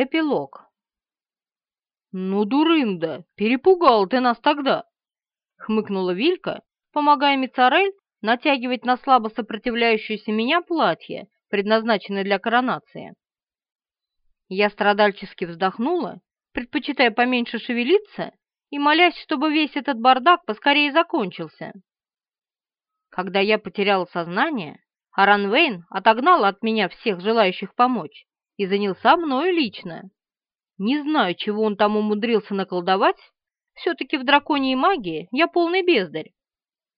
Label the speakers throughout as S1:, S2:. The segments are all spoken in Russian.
S1: Эпилог. «Ну, дурында, перепугал ты нас тогда!» — хмыкнула Вилька, помогая Мицарель натягивать на слабо сопротивляющуюся меня платье, предназначенное для коронации. Я страдальчески вздохнула, предпочитая поменьше шевелиться и молясь, чтобы весь этот бардак поскорее закончился. Когда я потеряла сознание, Аран Вейн отогнал от меня всех желающих помочь и занялся мною лично. Не знаю, чего он там умудрился наколдовать, все-таки в драконьей магии я полный бездарь.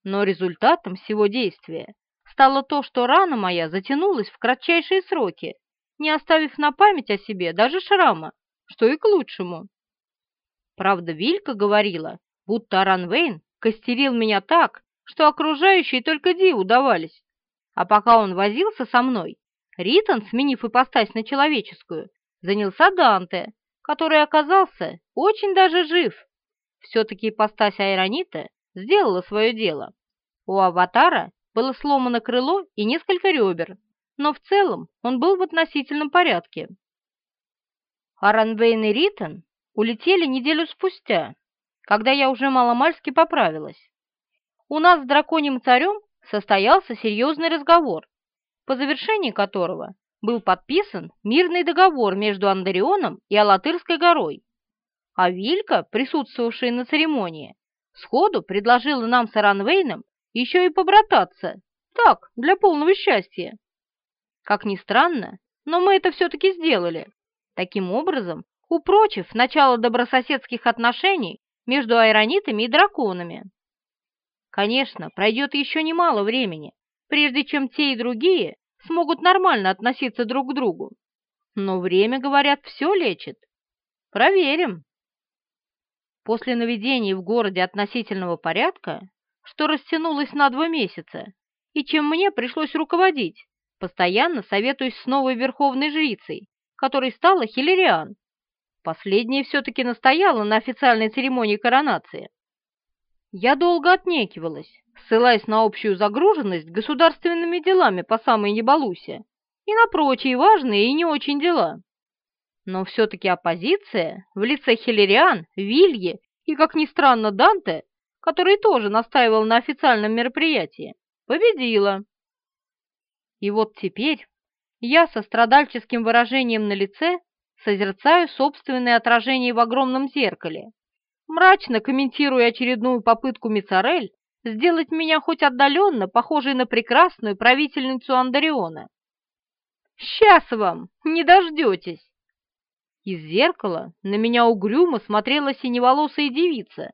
S1: Но результатом всего действия стало то, что рана моя затянулась в кратчайшие сроки, не оставив на память о себе даже шрама, что и к лучшему. Правда, Вилька говорила, будто Аран Вейн костерил меня так, что окружающие только диву давались. А пока он возился со мной, Ритон, сменив ипостась на человеческую, занялся Данте, который оказался очень даже жив. Все-таки ипостась Айронита сделала свое дело. У аватара было сломано крыло и несколько ребер, но в целом он был в относительном порядке. Аранвейн и Ритон улетели неделю спустя, когда я уже маломальски поправилась. У нас с драконьим царем состоялся серьезный разговор, по завершении которого был подписан мирный договор между Андарионом и Алатырской горой. А Вилька, присутствовавшая на церемонии, сходу предложила нам с Аранвейном еще и побрататься, так, для полного счастья. Как ни странно, но мы это все-таки сделали, таким образом упрочив начало добрососедских отношений между айронитами и драконами. Конечно, пройдет еще немало времени, прежде чем те и другие смогут нормально относиться друг к другу. Но время, говорят, все лечит. Проверим. После наведения в городе относительного порядка, что растянулось на два месяца, и чем мне пришлось руководить, постоянно советуюсь с новой верховной жрицей, которой стала Хиллериан. Последняя все-таки настояла на официальной церемонии коронации. Я долго отнекивалась, ссылаясь на общую загруженность государственными делами по самой небалусе и на прочие важные и не очень дела. Но все-таки оппозиция в лице Хиллериан, Вильи и, как ни странно, Данте, который тоже настаивал на официальном мероприятии, победила. И вот теперь я со страдальческим выражением на лице созерцаю собственное отражение в огромном зеркале мрачно комментируя очередную попытку Мицарель сделать меня хоть отдаленно похожей на прекрасную правительницу Андариона. «Сейчас вам, не дождетесь!» Из зеркала на меня угрюмо смотрела синеволосая девица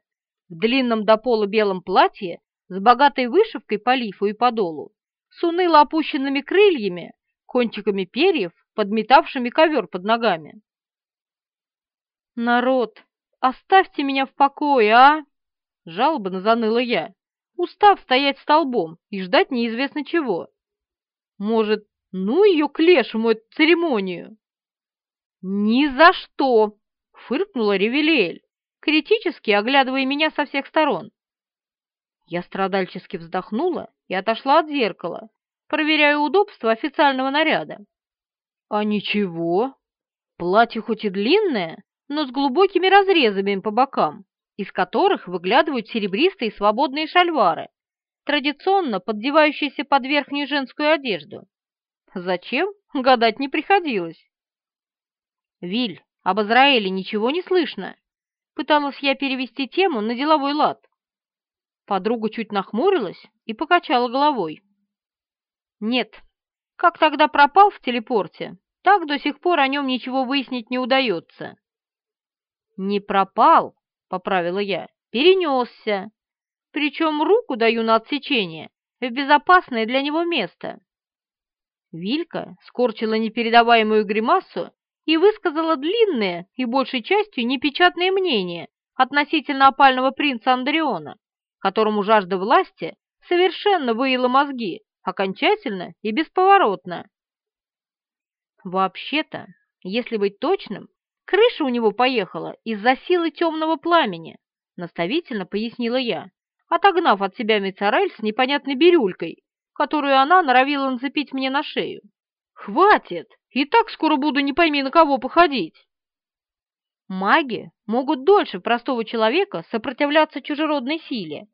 S1: в длинном до пола белом платье с богатой вышивкой по лифу и подолу, с уныло опущенными крыльями, кончиками перьев, подметавшими ковер под ногами. «Народ, «Оставьте меня в покое, а!» Жалобно заныла я, устав стоять столбом и ждать неизвестно чего. «Может, ну ее к лешему эту церемонию?» «Ни за что!» — фыркнула Ревелиэль, критически оглядывая меня со всех сторон. Я страдальчески вздохнула и отошла от зеркала, проверяя удобство официального наряда. «А ничего, платье хоть и длинное, но с глубокими разрезами по бокам, из которых выглядывают серебристые свободные шальвары, традиционно поддевающиеся под верхнюю женскую одежду. Зачем? Гадать не приходилось. «Виль, об Израиле ничего не слышно?» Пыталась я перевести тему на деловой лад. Подруга чуть нахмурилась и покачала головой. «Нет, как тогда пропал в телепорте, так до сих пор о нем ничего выяснить не удается. «Не пропал», — поправила я, — «перенесся. Причем руку даю на отсечение в безопасное для него место». Вилька скорчила непередаваемую гримасу и высказала длинное и большей частью непечатное мнение относительно опального принца Андреона, которому жажда власти совершенно выила мозги, окончательно и бесповоротно. Вообще-то, если быть точным, Крыша у него поехала из-за силы темного пламени, наставительно пояснила я, отогнав от себя Мицарель с непонятной бирюлькой, которую она норовила нацепить мне на шею. «Хватит! И так скоро буду не пойми на кого походить!» Маги могут дольше простого человека сопротивляться чужеродной силе,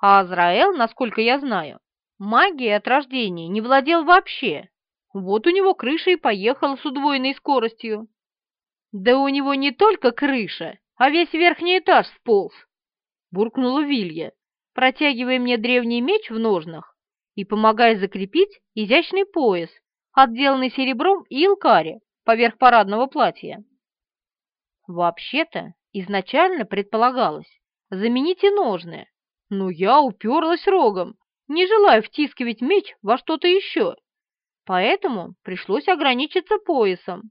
S1: а Азраэл, насколько я знаю, магией от рождения не владел вообще. Вот у него крыша и поехала с удвоенной скоростью. Да у него не только крыша, а весь верхний этаж сполз, буркнула Вилья, протягивая мне древний меч в ножнах и помогая закрепить изящный пояс, отделанный серебром и илкари поверх парадного платья. Вообще-то, изначально предполагалось заменить и ножны, но я уперлась рогом, не желая втискивать меч во что-то еще, поэтому пришлось ограничиться поясом.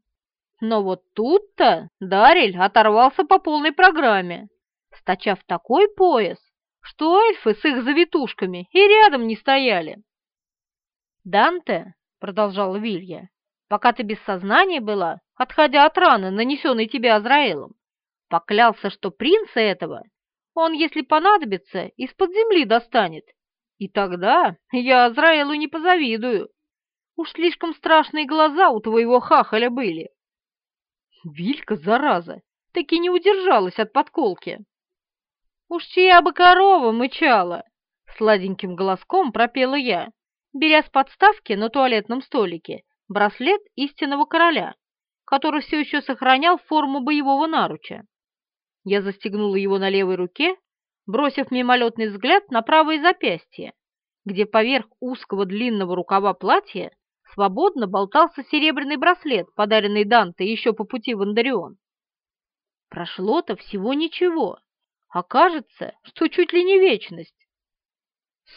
S1: Но вот тут-то Дарель оторвался по полной программе, стачав такой пояс, что эльфы с их завитушками и рядом не стояли. «Данте», — продолжала Вилья, — «пока ты без сознания была, отходя от раны, нанесенной тебе Азраилом, поклялся, что принца этого он, если понадобится, из-под земли достанет. И тогда я Азраилу не позавидую. Уж слишком страшные глаза у твоего хахаля были. Вилька, зараза, таки не удержалась от подколки. Уж чья бы корова мычала, сладеньким голоском пропела я, беря с подставки на туалетном столике браслет истинного короля, который все еще сохранял форму боевого наруча. Я застегнула его на левой руке, бросив мимолетный взгляд на правое запястье, где поверх узкого длинного рукава платья свободно болтался серебряный браслет, подаренный Данте еще по пути в Андарион. Прошло-то всего ничего, а кажется, что чуть ли не вечность.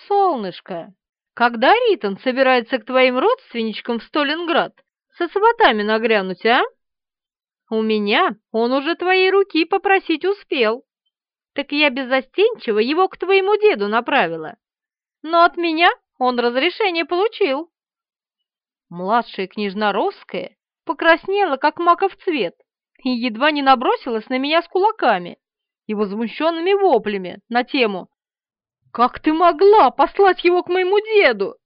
S1: «Солнышко, когда Ритон собирается к твоим родственничкам в Сталинград со сватами нагрянуть, а?» У меня он уже твоей руки попросить успел. Так я беззастенчиво его к твоему деду направила. Но от меня он разрешение получил. Младшая княжна Росская покраснела, как маков цвет, и едва не набросилась на меня с кулаками и возмущенными воплями на тему «Как ты могла послать его к моему деду?»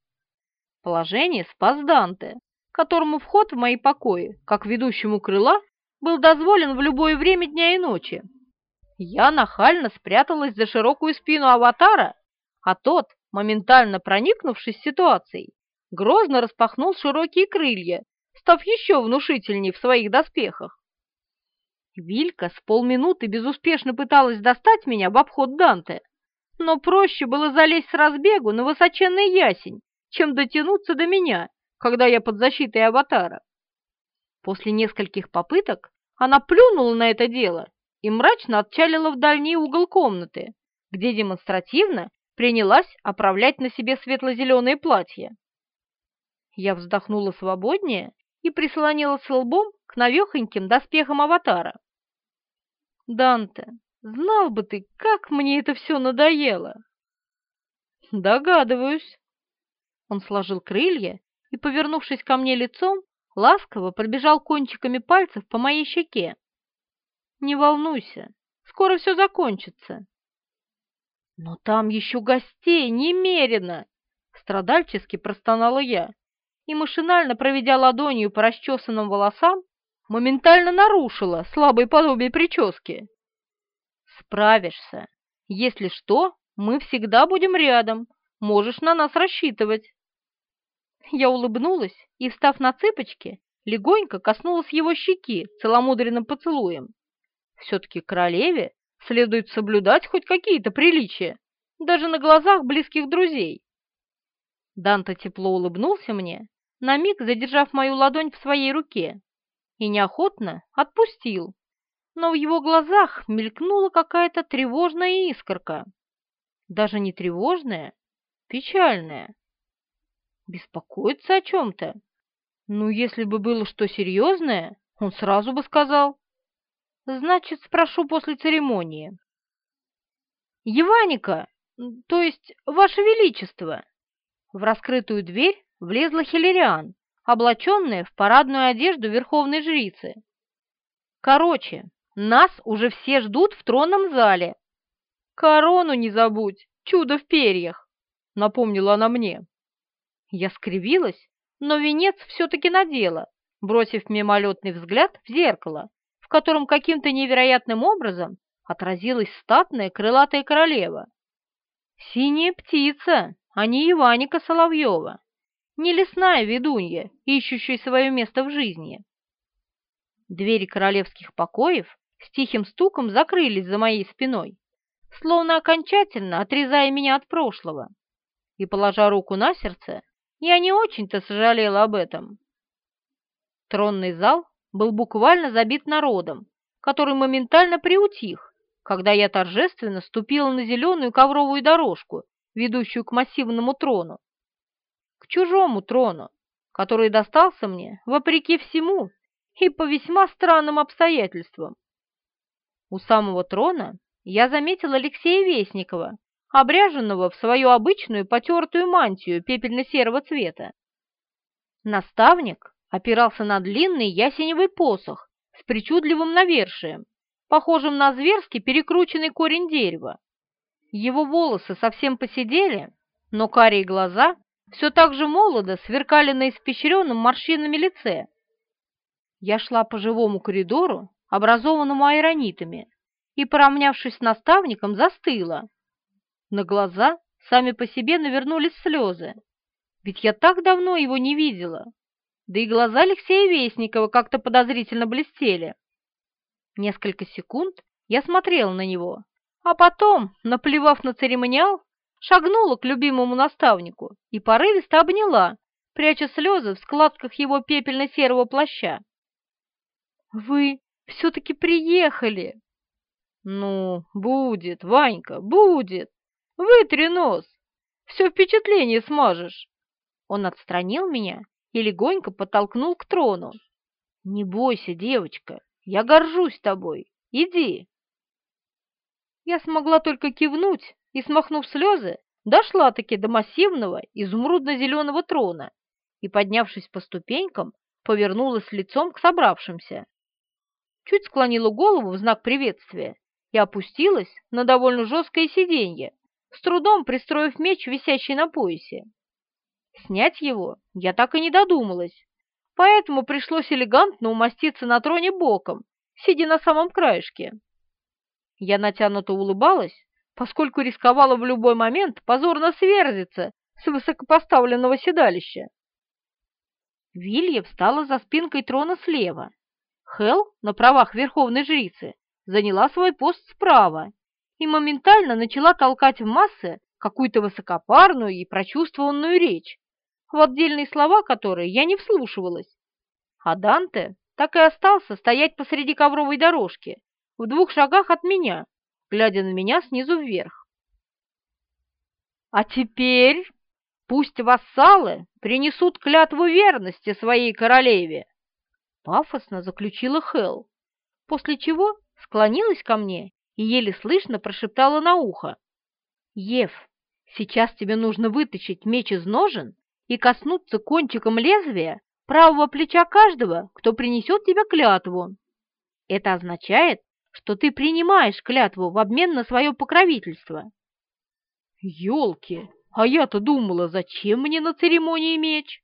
S1: Положение спас Данте, которому вход в мои покои, как ведущему крыла, был дозволен в любое время дня и ночи. Я нахально спряталась за широкую спину аватара, а тот, моментально проникнувшись ситуацией, грозно распахнул широкие крылья, став еще внушительнее в своих доспехах. Вилька с полминуты безуспешно пыталась достать меня в обход Данте, но проще было залезть с разбегу на высоченный ясень, чем дотянуться до меня, когда я под защитой аватара. После нескольких попыток она плюнула на это дело и мрачно отчалила в дальний угол комнаты, где демонстративно принялась оправлять на себе светло-зеленое платье. Я вздохнула свободнее и прислонилась лбом к навехоньким доспехам аватара. «Данте, знал бы ты, как мне это все надоело!» «Догадываюсь!» Он сложил крылья и, повернувшись ко мне лицом, ласково пробежал кончиками пальцев по моей щеке. «Не волнуйся, скоро все закончится». «Но там еще гостей немерено!» Страдальчески простонала я и, машинально проведя ладонью по расчесанным волосам, моментально нарушила слабое подобие прически. «Справишься. Если что, мы всегда будем рядом. Можешь на нас рассчитывать». Я улыбнулась и, встав на цыпочки, легонько коснулась его щеки целомудренным поцелуем. Все-таки королеве следует соблюдать хоть какие-то приличия, даже на глазах близких друзей. Данта тепло улыбнулся мне, на миг задержав мою ладонь в своей руке, и неохотно отпустил, но в его глазах мелькнула какая-то тревожная искорка. Даже не тревожная, печальная беспокоится о чем-то. Ну, если бы было что серьезное, он сразу бы сказал. Значит, спрошу после церемонии. Еваника, то есть Ваше Величество. В раскрытую дверь влезла Хиллериан, облаченная в парадную одежду верховной жрицы. Короче, нас уже все ждут в тронном зале. Корону не забудь, чудо в перьях, напомнила она мне. Я скривилась, но венец все-таки надела, бросив мимолетный взгляд в зеркало, в котором каким-то невероятным образом отразилась статная крылатая королева. Синяя птица, а не Иваника Соловьева, не лесная ведунья, ищущая свое место в жизни. Двери королевских покоев с тихим стуком закрылись за моей спиной, словно окончательно отрезая меня от прошлого. И, положа руку на сердце, я не очень-то сожалела об этом. Тронный зал был буквально забит народом, который моментально приутих, когда я торжественно ступила на зеленую ковровую дорожку, ведущую к массивному трону. К чужому трону, который достался мне, вопреки всему, и по весьма странным обстоятельствам. У самого трона я заметил Алексея Вестникова, обряженного в свою обычную потертую мантию пепельно-серого цвета. Наставник опирался на длинный ясеневый посох с причудливым навершием, похожим на зверски перекрученный корень дерева. Его волосы совсем посидели, но карие глаза все так же молодо сверкали на испещренном морщинами лице. Я шла по живому коридору, образованному айронитами, и, поравнявшись с наставником, застыла. На глаза сами по себе навернулись слезы, ведь я так давно его не видела, да и глаза Алексея Вестникова как-то подозрительно блестели. Несколько секунд я смотрела на него, а потом, наплевав на церемониал, шагнула к любимому наставнику и порывисто обняла, пряча слезы в складках его пепельно-серого плаща. «Вы все-таки приехали!» «Ну, будет, Ванька, будет! Вытри нос! Все впечатление смажешь!» Он отстранил меня и легонько подтолкнул к трону. «Не бойся, девочка, я горжусь тобой. Иди!» Я смогла только кивнуть и, смахнув слезы, дошла-таки до массивного изумрудно-зеленого трона и, поднявшись по ступенькам, повернулась лицом к собравшимся чуть склонила голову в знак приветствия и опустилась на довольно жесткое сиденье, с трудом пристроив меч, висящий на поясе. Снять его я так и не додумалась, поэтому пришлось элегантно умоститься на троне боком, сидя на самом краешке. Я натянуто улыбалась, поскольку рисковала в любой момент позорно сверзиться с высокопоставленного седалища. Вилья встала за спинкой трона слева, Хел на правах верховной жрицы заняла свой пост справа и моментально начала толкать в массы какую-то высокопарную и прочувствованную речь, в отдельные слова которой я не вслушивалась. А Данте так и остался стоять посреди ковровой дорожки, в двух шагах от меня, глядя на меня снизу вверх. «А теперь пусть вассалы принесут клятву верности своей королеве!» пафосно заключила Хел, после чего склонилась ко мне и еле слышно прошептала на ухо. «Ев, сейчас тебе нужно вытащить меч из ножен и коснуться кончиком лезвия правого плеча каждого, кто принесет тебе клятву. Это означает, что ты принимаешь клятву в обмен на свое покровительство». «Елки, а я-то думала, зачем мне на церемонии меч?»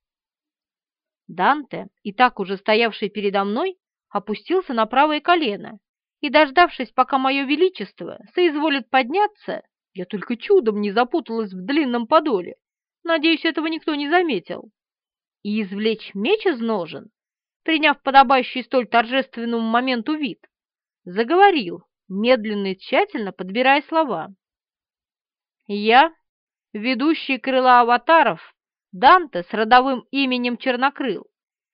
S1: Данте, и так уже стоявший передо мной, опустился на правое колено и, дождавшись, пока мое величество соизволит подняться, я только чудом не запуталась в длинном подоле, надеюсь, этого никто не заметил, и извлечь меч из ножен, приняв подобающий столь торжественному моменту вид, заговорил, медленно и тщательно подбирая слова. «Я, ведущий крыла аватаров, Данте с родовым именем Чернокрыл,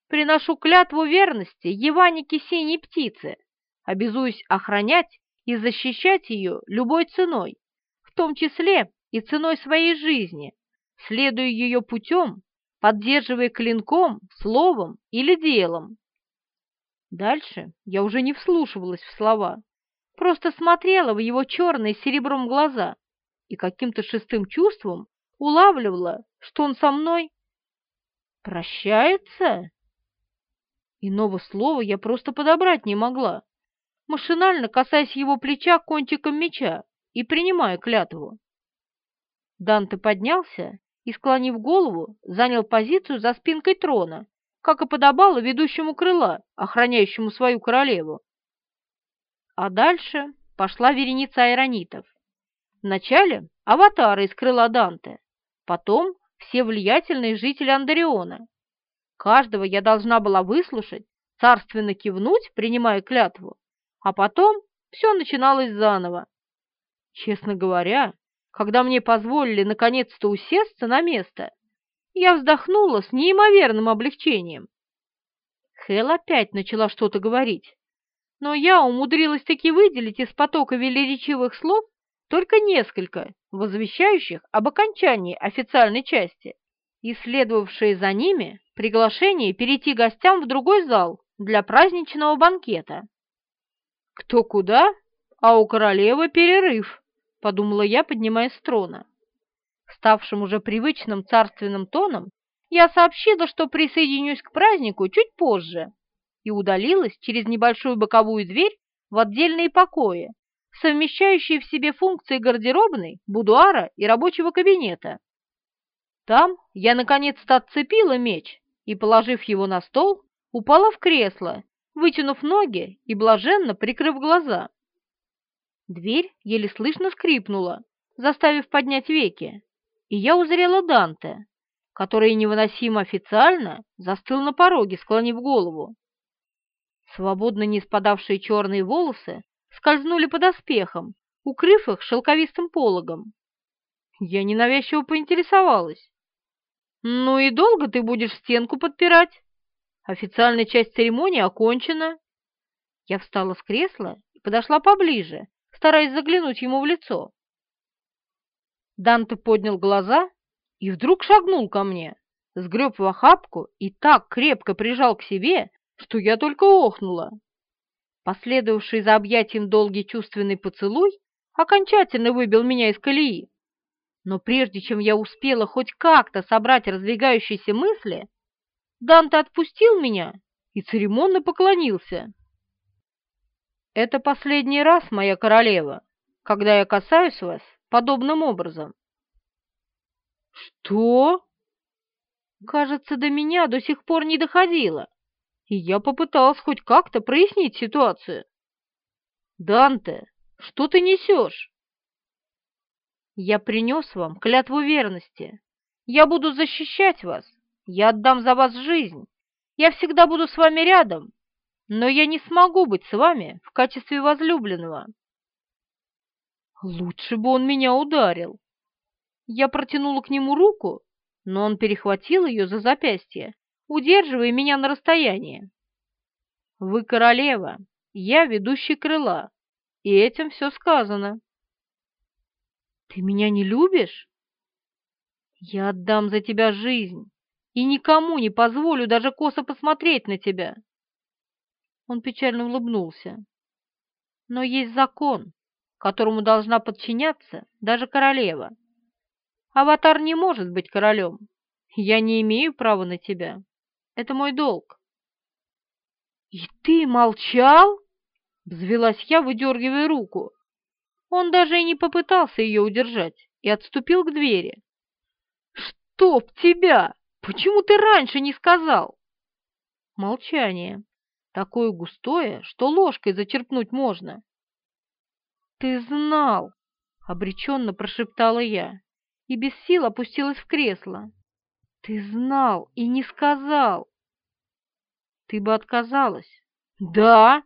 S1: приношу клятву верности Еванике Синей Птицы, обязуюсь охранять и защищать ее любой ценой, в том числе и ценой своей жизни, следуя ее путем, поддерживая клинком, словом или делом. Дальше я уже не вслушивалась в слова, просто смотрела в его черные серебром глаза и каким-то шестым чувством улавливала, что он со мной прощается. Иного слова я просто подобрать не могла, машинально касаясь его плеча кончиком меча и принимая клятву. Данте поднялся и, склонив голову, занял позицию за спинкой трона, как и подобало ведущему крыла, охраняющему свою королеву. А дальше пошла вереница айронитов. Вначале аватары из крыла Данте, потом все влиятельные жители Андариона. Каждого я должна была выслушать, царственно кивнуть, принимая клятву, а потом все начиналось заново. Честно говоря, когда мне позволили наконец-то усесться на место, я вздохнула с неимоверным облегчением. Хэл опять начала что-то говорить, но я умудрилась таки выделить из потока велеречивых слов только несколько, возвещающих об окончании официальной части, и следовавшие за ними приглашение перейти гостям в другой зал для праздничного банкета. «Кто куда, а у королевы перерыв», — подумала я, поднимаясь с трона. Ставшим уже привычным царственным тоном, я сообщила, что присоединюсь к празднику чуть позже, и удалилась через небольшую боковую дверь в отдельные покои, совмещающие в себе функции гардеробной, будуара и рабочего кабинета. Там я наконец-то отцепила меч и, положив его на стол, упала в кресло, вытянув ноги и блаженно прикрыв глаза. Дверь еле слышно скрипнула, заставив поднять веки, и я узрела Данте, который невыносимо официально застыл на пороге, склонив голову. Свободно не спадавшие черные волосы скользнули под оспехом, укрыв их шелковистым пологом. Я ненавязчиво поинтересовалась. «Ну и долго ты будешь стенку подпирать? Официальная часть церемонии окончена». Я встала с кресла и подошла поближе, стараясь заглянуть ему в лицо. Данте поднял глаза и вдруг шагнул ко мне, сгреб в охапку и так крепко прижал к себе, что я только охнула. Последовавший за объятием долгий чувственный поцелуй окончательно выбил меня из колеи. Но прежде чем я успела хоть как-то собрать раздвигающиеся мысли, Данте отпустил меня и церемонно поклонился. «Это последний раз, моя королева, когда я касаюсь вас подобным образом». «Что?» Кажется, до меня до сих пор не доходило, и я попыталась хоть как-то прояснить ситуацию. «Данте, что ты несешь?» Я принес вам клятву верности. Я буду защищать вас. Я отдам за вас жизнь. Я всегда буду с вами рядом. Но я не смогу быть с вами в качестве возлюбленного. Лучше бы он меня ударил. Я протянула к нему руку, но он перехватил ее за запястье, удерживая меня на расстоянии. Вы королева, я ведущий крыла, и этим все сказано. Ты меня не любишь? Я отдам за тебя жизнь и никому не позволю даже косо посмотреть на тебя. Он печально улыбнулся. Но есть закон, которому должна подчиняться даже королева. Аватар не может быть королем. Я не имею права на тебя. Это мой долг. И ты молчал? Взвелась я, выдергивая руку. Он даже и не попытался ее удержать и отступил к двери. «Чтоб тебя! Почему ты раньше не сказал?» Молчание. Такое густое, что ложкой зачерпнуть можно. «Ты знал!» — обреченно прошептала я и без сил опустилась в кресло. «Ты знал и не сказал!» «Ты бы отказалась!» «Да!»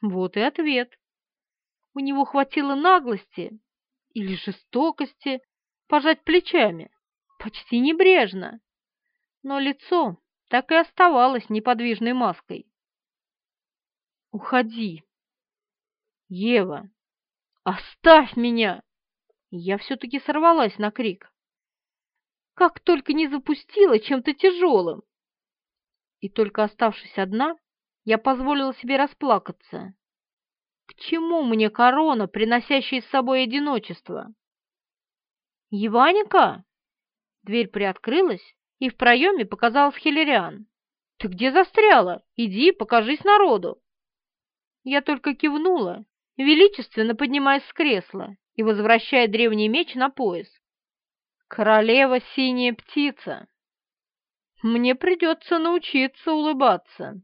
S1: Вот и ответ у него хватило наглости или жестокости пожать плечами, почти небрежно, но лицо так и оставалось неподвижной маской. «Уходи!» «Ева, оставь меня!» Я все-таки сорвалась на крик. Как только не запустила чем-то тяжелым. И только оставшись одна, я позволила себе расплакаться. К чему мне корона, приносящая с собой одиночество? Еваника? Дверь приоткрылась, и в проеме показалась Хиллериан. Ты где застряла? Иди, покажись народу. Я только кивнула, величественно поднимаясь с кресла и возвращая древний меч на пояс. Королева синяя птица. Мне придется научиться улыбаться.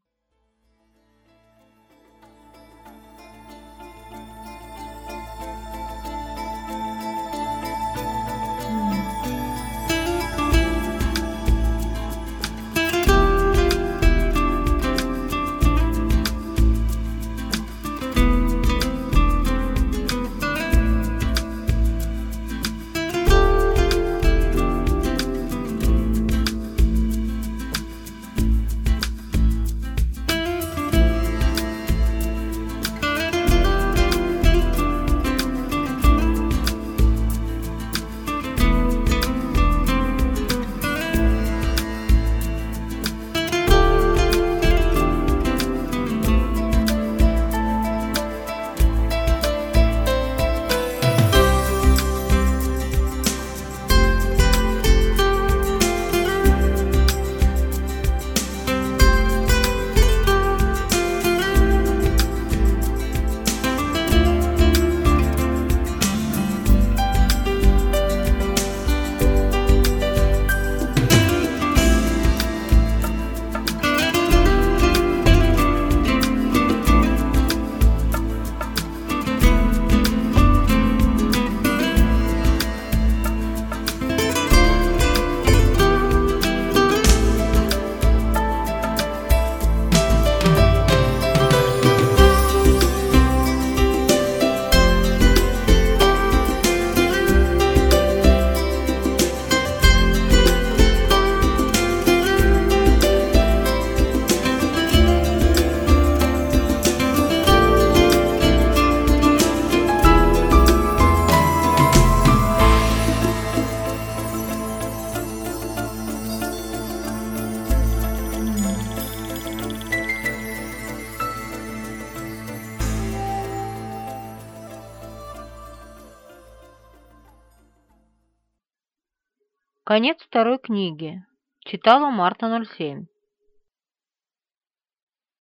S1: Второй книги. Читала Марта 07.